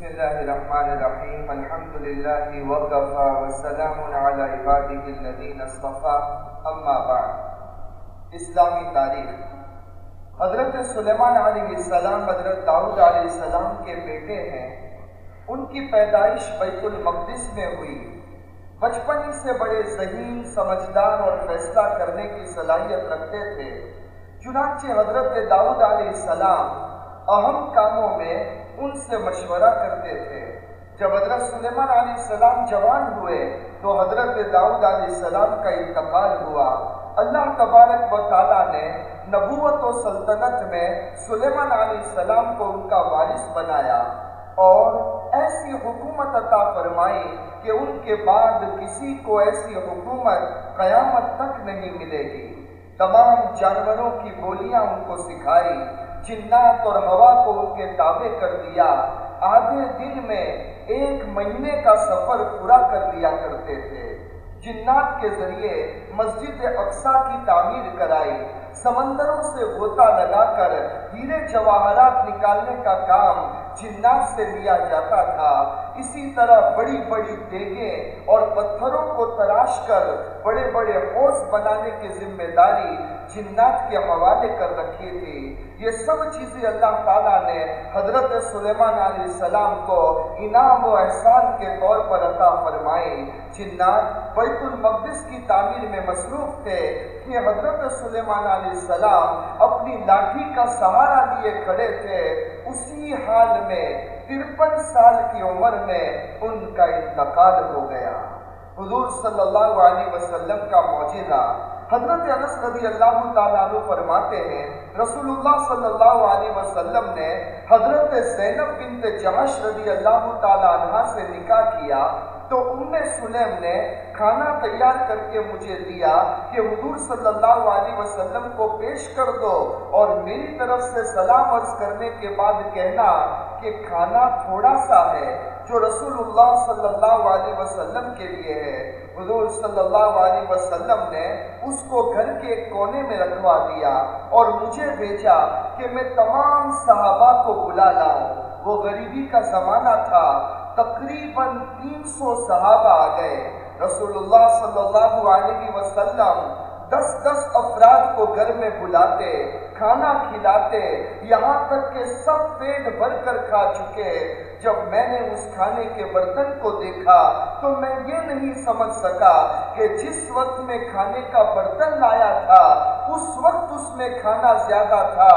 بسم الله الرحمن الرحيم. الحمد لله وكفى والسلام على عباده الذين اصطفى. اما بعد، اسلامی تاریخ. حضرت سلیمان علیہ السلام، حضرت داؤد علیہ السلام کے بیٹے ہیں. ان کی پیدائش بیت المقدس میں ہوئی. بچپن ہی سے بڑے ذہین، سمجھدار اور فیصلہ کرنے کی صلاحیت رکھتے تھے. چنانچہ حضرت داؤد علیہ السلام اہم کاموں میں ان سے مشورہ کرتے تھے۔ جب حضرت سلیمان علیہ السلام جوان ہوئے، تو حضرت داؤد علیہ السلام کا انتقال ہوا۔ اللہ تبارک و تعالیٰ نے نبوت و سلطنت میں سلیمان علیہ السلام کو ان کا وارث بنایا اور ایسی حکومت عطا فرمائی کہ ان کے بعد کسی کو ایسی حکومت قیامت تک نہیں ملے گی۔ تمام جانوروں کی بولیاں ان کو سکھائی۔ جنات اور ہوا کو ان کے تابع کر دیا۔ آدھے دن میں ایک مہینے کا سفر پورا کر لیا کرتے تھے۔ جنات کے ذریعے مسجد اقسا کی تعمیر کرائی۔ سمندروں سے غوطہ لگا کر ہیرے جواہرات نکالنے کا کام جنات سے لیا جاتا تھا۔ اسی طرح بڑی بڑی دیگیں اور پتھروں کو تراش کر بڑے بڑے حوض بنانے کی ذمہ داری جنات کے حوالے کر رکھی تھی۔ یہ سب چیزیں اللہ تعالیٰ نے حضرت سلیمان علیہ السلام کو انعام و احسان کے طور پر عطا فرمائی۔ جنات بیت المقدس کی تعمیر میں مصروف تھے کہ حضرت سلیمان علیہ السلام اپنی لاٹھی کا سہارا لیے کھڑے تھے۔ اسی حال میں ترپن سال کی عمر میں ان کا انتقال ہو گیا۔ حضور صلی اللہ علیہ وسلم کا معجزہ حضرت انس رضی اللہ تعالیٰ عنہ فرماتے ہیں رسول اللہ صلی اللہ علیہ وسلم نے حضرت زینب بنت جہش رضی اللہ تعالیٰ عنہ سے نکاح کیا۔ تو ام سلیم نے کھانا تیار کر کے مجھے دیا کہ حضور صلی اللہ علیہ وسلم کو پیش کر دو اور میری طرف سے سلام عرض کرنے کے بعد کہنا کہ کھانا تھوڑا سا ہے جو رسول اللہ صلی اللہ علیہ وسلم کے لیے ہے۔ حضور صلی اللہ علیہ وسلم نے اس کو گھر کے کونے میں رکھوا دیا اور مجھے بھیجا کہ میں تمام صحابہ کو بلا لاؤں۔ وہ غریبی کا زمانہ تھا۔ تقریباً تین سو صحابہ آ گئے۔ رسول اللہ صلی اللہ علیہ وسلم دس دس افراد کو گھر میں بلاتے، کھانا کھلاتے، یہاں تک کہ سب پیٹ بھر کر کھا چکے۔ جب میں نے اس کھانے کے برتن کو دیکھا تو میں یہ نہیں سمجھ سکا کہ جس وقت میں کھانے کا برتن لایا تھا، اس وقت اس میں کھانا زیادہ تھا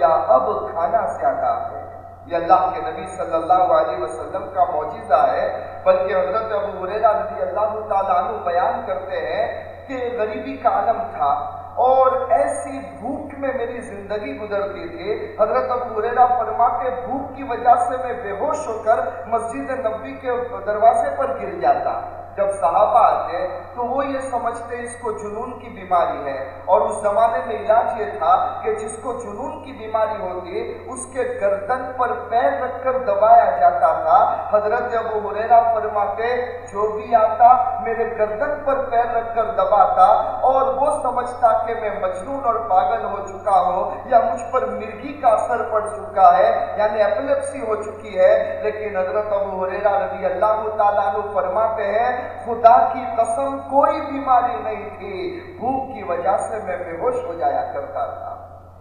یا اب کھانا زیادہ ہے۔ یہ اللہ کے نبی صلی اللہ علیہ وسلم کا معجزہ ہے، بلکہ حضرت ابو حریرہ رضی اللہ تعالیٰ عنہ بیان کرتے ہیں کہ غریبی کا عالم تھا اور ایسی بھوک میں میری زندگی گزرتی تھی۔ حضرت ابو حریرہ فرماتے، بھوک کی وجہ سے میں بے ہوش ہو کر مسجد نبی کے دروازے پر گر جاتا۔ جب صحابہ آتے تو وہ یہ سمجھتے اس کو جنون کی بیماری ہے اور اس زمانے میں علاج یہ تھا کہ جس کو جنون کی بیماری ہوتی اس کے گردن پر پیر رکھ کر دبایا جاتا تھا۔ حضرت ابو حریرہ فرماتے، جو بھی آتا میرے گردن پر پیر رکھ کر دباتا اور وہ سمجھتا کہ میں مجنون اور پاگل ہو چکا ہوں یا مجھ پر مرگی کا اثر پڑ چکا ہے یعنی اپلیپسی ہو چکی ہے۔ لیکن حضرت ابو حریرہ رضی اللہ تعالیٰ عنہ فرماتے ہیں، خدا کی قسم کوئی بیماری نہیں تھی۔ بھوک کی وجہ سے میں بے ہوش ہو جایا کرتا تھا۔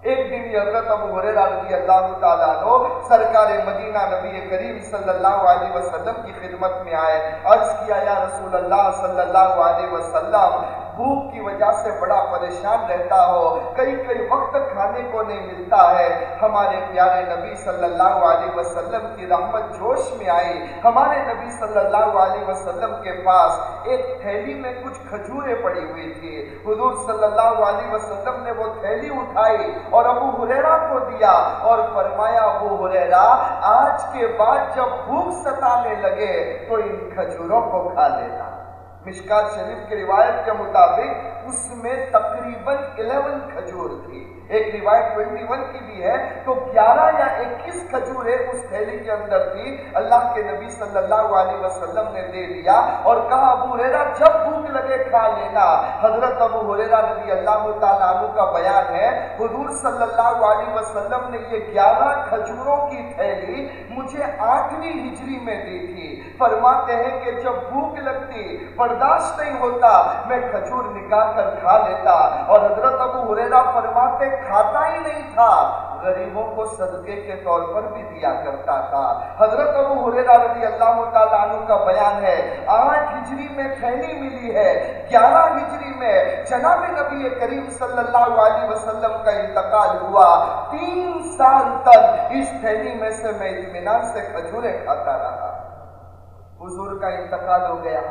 ایک دن یہ حضرت ابو حریرہ رضی اللہ تعالیٰ عنہ سرکار مدینہ نبی کریم صلی اللہ علیہ وسلم کی خدمت میں آئے، عرض کیا، یا رسول اللہ صلی اللہ علیہ وسلم بھوک کی وجہ سے بڑا پریشان رہتا ہو، کئی کئی وقت کھانے کو نہیں ملتا ہے۔ ہمارے پیارے نبی صلی اللہ علیہ وسلم کی رحمت جوش میں آئی۔ ہمارے نبی صلی اللہ علیہ وسلم کے پاس ایک تھیلی میں کچھ کھجورے پڑی ہوئی تھی۔ حضور صلی اللہ علیہ وسلم نے وہ تھیلی اٹھائی اور ابو حریرہ کو دیا اور فرمایا، ابو حریرہ آج کے بعد جب بھوک ستانے لگے تو ان کھجوروں کو کھا لینا۔ مشکات شریف کی روایت کے مطابق اس میں تقریباً 11 کھجور تھی ایک روایت 21 کی بھی ہے تو گیارہ یا اکیس کھجورے اس تھیلی کے اندر تھی اللہ کے نبی صلی اللہ علیہ وسلم نے دے دیا اور کہا ابو ریرا جب بھوک لگے کھا لینا حضرت ابو حریرہ رضی اللہ تعالیٰ عنہ کا بیان ہے حضور صلی اللہ علیہ وسلم نے یہ گیارہ کھجوروں کی تھیلی مجھے آٹھویں ہجری میں دی تھی فرماتے ہیں کہ جب بھوک لگتی برداشت نہیں ہوتا میں کھجور نکال کر کھا لیتا اور حضرت ابو حریرہ فرماتے کھاتا ہی نہیں تھا، غریبوں کو صدقے کے طور پر بھی دیا کرتا تھا۔ حضرت ابو حریرہ رضی اللہ تعالیٰ عنہ کا بیان ہے، آٹھ ہجری میں تھیلی ملی ہے، گیارہ ہجری میں جناب نبی کریم صلی اللہ علیہ وسلم کا انتقال ہوا۔ تین سال تک اس تھیلی میں سے میں اطمینان سے کھجورے کھاتا رہا۔ حضور کا انتقال ہو گیا۔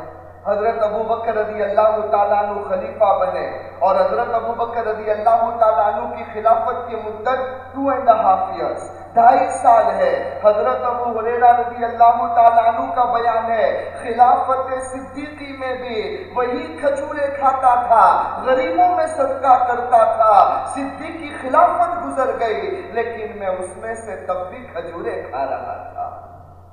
حضرت ابو بکر رضی اللہ تعالیٰ عنہ خلیفہ بنے اور حضرت ابو بکر رضی اللہ تعالیٰ عنہ کی خلافت کی مدت ٹو اینڈ ہاف ایئرس ڈھائی سال ہے۔ حضرت ابو حریرہ رضی اللہ تعالیٰ عنہ کا بیان ہے۔ خلافت صدیقی میں بھی وہی کھجورے کھاتا تھا، غریبوں میں صدقہ کرتا تھا۔ صدیقی خلافت گزر گئی، لیکن میں اس میں سے تب بھی کھجورے کھا رہا تھا۔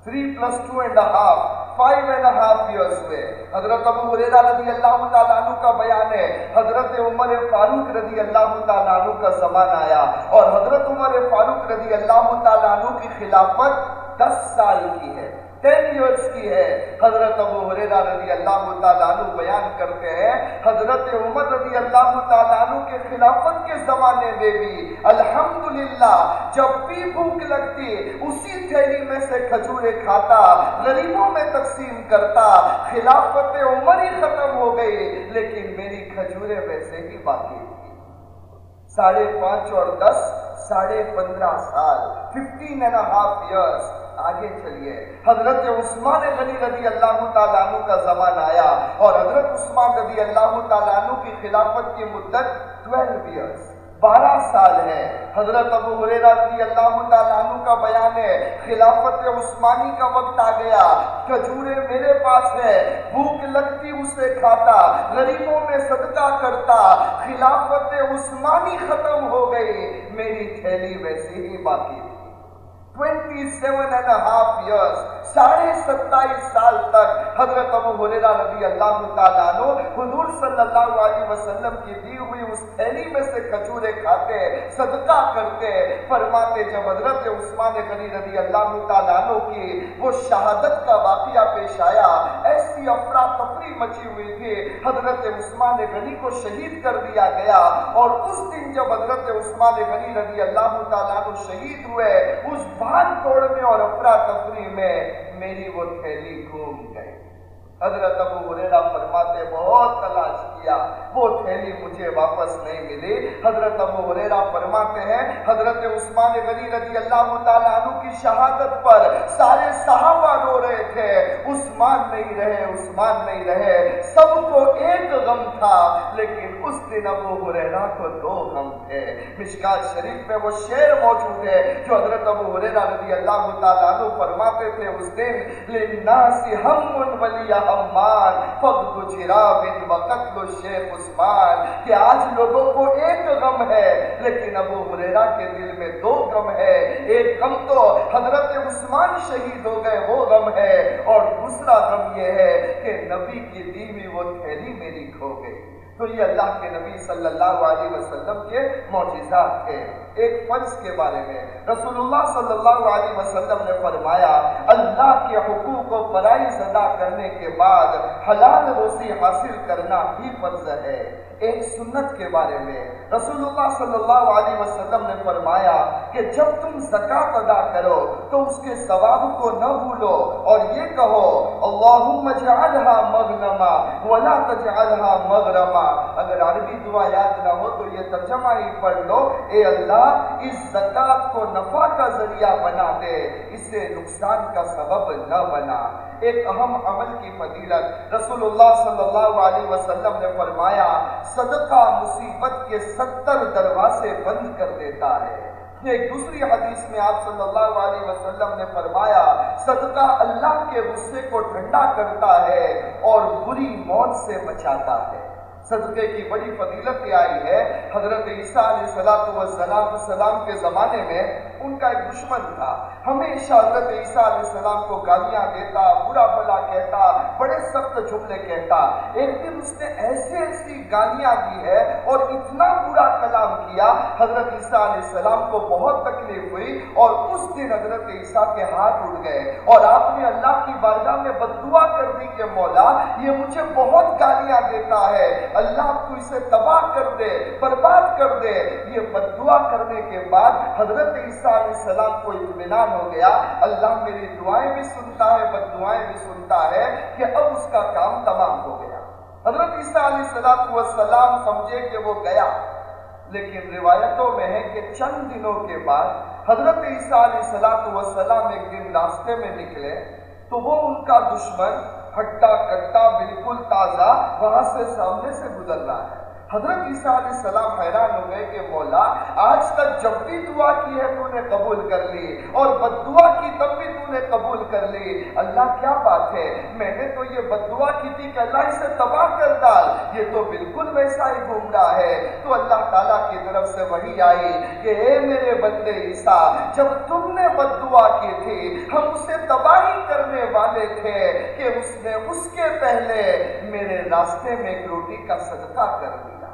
Three plus two and half five and half years میں حضرت ابو حریرہ رضی اللہ تعالیٰ عنہ کا بیان ہے، حضرت عمر فاروق رضی اللہ تعالیٰ عنہ کا زمان آیا اور حضرت عمر فاروق رضی اللہ تعالیٰ عنہ کی خلافت دس سال کی ہے۔ ٹین ایئرس کی ہے۔ حضرت ابو حریرہ رضی اللہ تعالیٰ عنہ بیان کرتے ہیں، حضرت عمر رضی اللہ تعالیٰ عنہ کے خلافت کے زمانے میں بھی الحمدللہ جب بھی بھوک لگتی، اسی تھیلی میں سے کھجورے کھاتا، غریبوں میں تقسیم کرتا، خلافت عمر ہی ختم ہو گئی، لیکن میری کھجورے ویسے ہی باقی تھی۔ ساڑھے پانچ اور دس، ساڑھے پندرہ سال ففٹین اینڈ ہاف ایئرس آگے چلیے۔ حضرت عثمان غنی رضی اللہ تعالیٰ کا زمان آیا اور حضرت عثمان رضی اللہ تعالیٰ کی خلافت کی مدت 12 ایئرس بارہ سال ہے۔ حضرت ابو حریرہ رضی اللہ تعالیٰ عنہ کا بیان ہے، خلافت عثمانی کا وقت آ گیا، کھجورے میرے پاس ہے، بھوک لگتی اسے کھاتا، غریبوں میں صدقہ کرتا، خلافت عثمانی ختم ہو گئی، میری تھیلی ویسے ہی باقی تھی۔ Twenty seven and half years ساڑھے ستائیس سال تک حضرت ابو حریرہ رضی اللہ تعالیٰ عنہ حضور صلی اللہ علیہ وسلم کی دی ہوئی اس تھیلی میں سے کھجورے کھاتے صدقہ کرتے فرماتے جب حضرت عثمان غنی رضی اللہ تعالیٰ عنہ کی وہ شہادت کا واقعہ پیش آیا ایسی افراتفری مچی ہوئی تھی حضرت عثمان غنی کو شہید کر دیا گیا اور اس دن جب حضرت عثمان غنی رضی اللہ تعالیٰ عنہ شہید ہوئے اس بھان توڑ میں اور افراتفری میں میری وہ تھیلی گھوم گئی۔ حضرت ابو حریرہ فرماتے بہت تلاش کیا، وہ تھیلی مجھے واپس نہیں ملی۔ حضرت ابو حریرہ فرماتے ہیں، حضرت عثمان غنی رضی اللہ تعالیٰ عنہ کی شہادت پر سارے صحابہ رو رہے تھے۔ عثمان نہیں رہے، عثمان نہیں رہے۔ سب کو ایک غم تھا، لیکن اس دن ابو حریرہ کو دو غم تھے۔ مشکات شریف میں وہ شعر موجود ہے، جو حضرت ابو حریرہ رضی اللہ تعالیٰ عنہ فرماتے تھے اس دن، لِلنَّاسِ هَمٌ وَلِيَ امان فقد جراب وقتل شیخ عثمان، کہ آج لوگوں کو ایک غم ہے، لیکن ابو حریرہ کے دل میں دو غم ہے۔ ایک غم تو حضرت عثمان شہید ہو گئے، وہ غم ہے۔ اور دوسرا غم یہ ہے کہ نبی کی دیوی وہ تھیلی میری کھو گئی تو یہ اللہ کے نبی صلی اللہ علیہ وسلم کے معجزات تھے۔ ایک فرض کے بارے میں رسول اللہ صلی اللہ علیہ وسلم نے فرمایا، اللہ کے حقوق و فرائض ادا کرنے کے بعد حلال روزی حاصل کرنا بھی فرض ہے۔ ایک سنت کے بارے میں رسول اللہ صلی اللہ علیہ وسلم نے فرمایا کہ جب تم زکاة ادا کرو تو اس کے ثواب کو نہ بھولو اور یہ کہو، اللہم جعلها مغنما ولا تجعلها مغرما اگر عربی دعا یاد نہ ہو تو یہ ترجمہ ہی پڑھ لو۔ اے اللہ، اس زکاة کو نفع کا ذریعہ بنا دے، اسے نقصان کا سبب نہ بنا۔ ایک اہم عمل کی فضیلت رسول اللہ صلی اللہ علیہ وسلم نے فرمایا، صدقہ مصیبت کے ستر دروازے بند کر دیتا ہے۔ ایک دوسری حدیث میں آپ صلی اللہ علیہ وسلم نے فرمایا، صدقہ اللہ کے غصے کو ٹھنڈا کرتا ہے اور بری موت سے بچاتا ہے۔ صدقے کی بڑی فضیلت یہ آئی ہے حضرت عیسیٰ علیہ السلام کے زمانے میں ان کا ایک دشمن تھا۔ ہمیشہ حضرت عیسیٰ علیہ السلام کو گالیاں دیتا، برا بلا کہتا، بڑے سخت جملے کہتا۔ ایک دن اس نے ایسے ایسی گالیاں دی ہے اور اتنا برا کلام کیا، حضرت عیسیٰ علیہ السلام کو بہت تکلیف ہوئی اور اس دن حضرت عیسیٰ کے ہاتھ اٹھ گئے۔ اور آپ نے اللہ کی بارگاہ میں بد دعا کر دی کہ مولا، یہ مجھے بہت گالیاں دیتا ہے، اللہ تو اسے تباہ کر دے، برباد کر دے، یہ بد دعا کرنے کے بعد حضرت عیسیٰ علیہ السلام کو اطمینان ہو گیا۔ اللہ میری دعائیں بھی سنتا ہے بد دعائیں بھی سنتا ہے کہ اب اس کا کام تمام ہو گیا۔ حضرت عیسیٰ علیہ السلام والسلام سمجھے کہ وہ گیا۔ لیکن روایتوں میں ہے کہ چند دنوں کے بعد حضرت عیسیٰ علیہ السلام والسلام ایک دن راستے میں نکلے تو وہ ان کا دشمن ہٹا کٹا بالکل تازہ وہاں سے سامنے سے گزر رہا ہے۔ حضرت عیسیٰ علیہ السلام حیران ہو گئے کہ مولا، آج تک جب بھی دعا کی ہے تو نے قبول کر لی اور بد دعا کی تب بھی تو نے قبول کر لی۔ اللہ کیا بات ہے؟ میں نے تو یہ بد دعا کی تھی کہ اللہ اسے تباہ کر ڈال۔ یہ تو بالکل ویسا ہی گھوم رہا ہے۔ تو اللہ تعالیٰ کی طرف سے وہی آئی کہ اے میرے بندے عیسیٰ، جب تم نے بد دعا کی تھی، ہم اسے تباہی کرنے والے تھے کہ اس نے اس کے پہلے میرے راستے میں ایک روٹی کا صدقہ کر دیا۔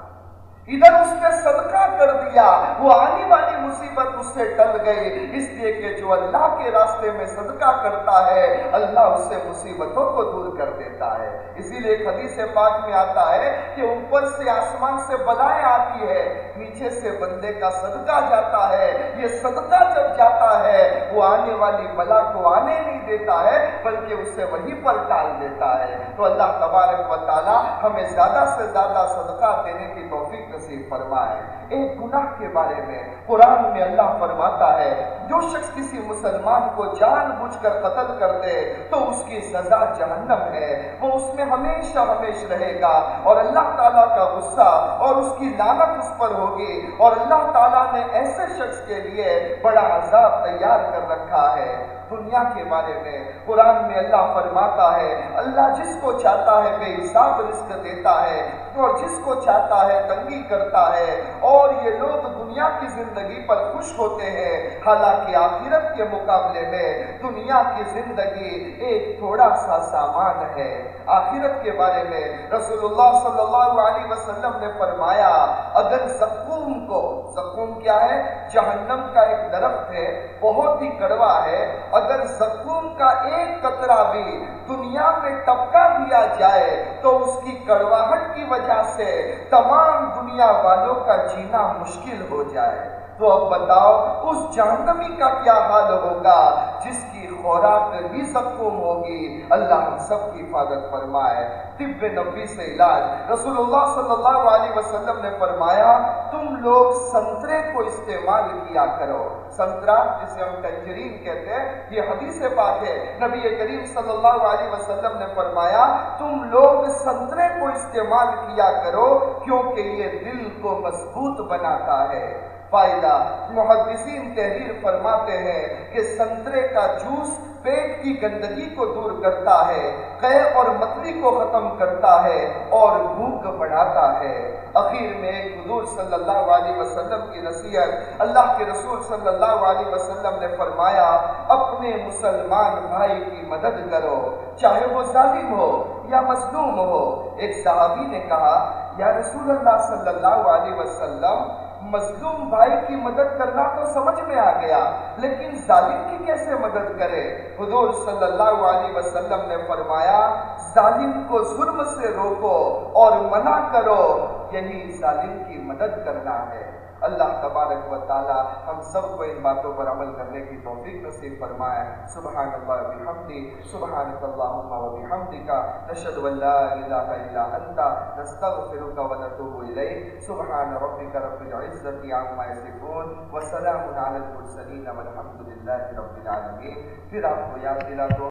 ادھر اس نے صدقہ کر دیا، وہ آنے والی مصیبت اس سے ٹل گئی۔ اس لیے کہ جو اللہ کے راستے میں صدقہ کرتا ہے، اللہ اس سے مصیبتوں کو دور کر دیتا ہے۔ اسی لیے حدیث پاک میں آتا ہے کہ اوپر سے آسمان سے بلائیں آتی ہے، نیچے سے بندے کا صدقہ جاتا ہے۔ یہ صدقہ جب جاتا ہے، وہ آنے والی بلا کو آنے نہیں دیتا ہے، بلکہ اسے وہیں پر ٹال دیتا ہے۔ تو اللہ تبارک و تعالی ہمیں زیادہ سے زیادہ صدقہ دینے کی توفیق نصیب فرمائے ایک گناہ کے بارے میں قرآن میں اللہ فرماتا ہے، جو شخص کسی مسلمان کو جان بوجھ کر قتل کر دے تو اس کی سزا جہنم ہے، وہ اس میں ہمیشہ ہمیش رہے گا اور اللہ تعالیٰ کا غصہ اور اس کی لانت اس پر ہوگی اور اللہ تعالیٰ نے ایسے شخص کے لیے بڑا عذاب تیار کر رکھا ہے۔ دنیا کے بارے میں قرآن میں اللہ فرماتا ہے، اللہ جس کو چاہتا ہے بے حساب رزق دیتا ہے، اور جس کو چاہتا ہے تنگی کرتا ہے، اور یہ لوگ دنیا کی زندگی پر خوش ہوتے ہیں۔ حالانکہ آخرت کے مقابلے میں دنیا کی زندگی ایک تھوڑا سا سامان ہے۔ آخرت کے بارے میں رسول اللہ صلی اللہ علیہ وسلم نے فرمایا، اگر زقوم کو زقوم کیا ہے؟ جہنم کا ایک درخت ہے، بہت ہی کڑوا ہے۔ اگر زخم کا ایک قطرہ بھی دنیا میں ٹپکا دیا جائے تو اس کی کڑواہٹ کی وجہ سے تمام دنیا والوں کا جینا مشکل ہو جائے۔ تو اب بتاؤ، اس جہنمی کا کیا حال ہوگا؟ جس کی خوراک بھی زخم ہوگی، اللہ ہم سب کی حفاظت فرمائے۔ طب نبی سے علاج۔ رسول اللہ صلی اللہ علیہ وسلم نے فرمایا، تم لوگ سنترے کو استعمال کیا کرو۔ سنترا، جسے ہم ٹنجرین کہتے ہیں، یہ حدیث پاک ہے۔ نبی کریم صلی اللہ علیہ وسلم نے فرمایا، تم لوگ سنترے کو استعمال کیا کرو، کیونکہ یہ دل کو مضبوط بناتا ہے۔ فائدہ۔ محدثین تحریر فرماتے ہیں کہ سنترے کا جوس پیٹ کی گندگی کو دور کرتا ہے، قے اور متلی کو ختم کرتا ہے اور بھوک بڑھاتا ہے۔ اخیر میں ایک حضور صلی اللہ علیہ وسلم کی نصیحت اللہ کے رسول صلی اللہ علیہ وسلم نے فرمایا، اپنے مسلمان بھائی کی مدد کرو، چاہے وہ ظالم ہو یا مظلوم ہو۔ ایک صحابی نے کہا، یا رسول اللہ صلی اللہ علیہ وسلم مظلوم بھائی کی مدد کرنا تو سمجھ میں آ گیا، لیکن ظالم کی کیسے مدد کرے؟ حضور صلی اللہ علیہ وسلم نے فرمایا، ظالم کو ظلم سے روکو اور منع کرو، یہی ظالم کی مدد کرنا ہے۔ اللہ تبارک و تعالی ہم سب کو ان باتوں پر عمل کرنے کی توفیق نصیب فرمائے۔ سبحان اللہ بحمدی سبحانک اللہم و بحمدک، نشہد ان لا الہ الا انت، نستغفرک و نتوب الیک۔ سبحان ربک رب العزت عما یصفون و سلام علی المرسلین والحمد للہ رب العالمین۔ پھر آپ کو یاد دلا دو۔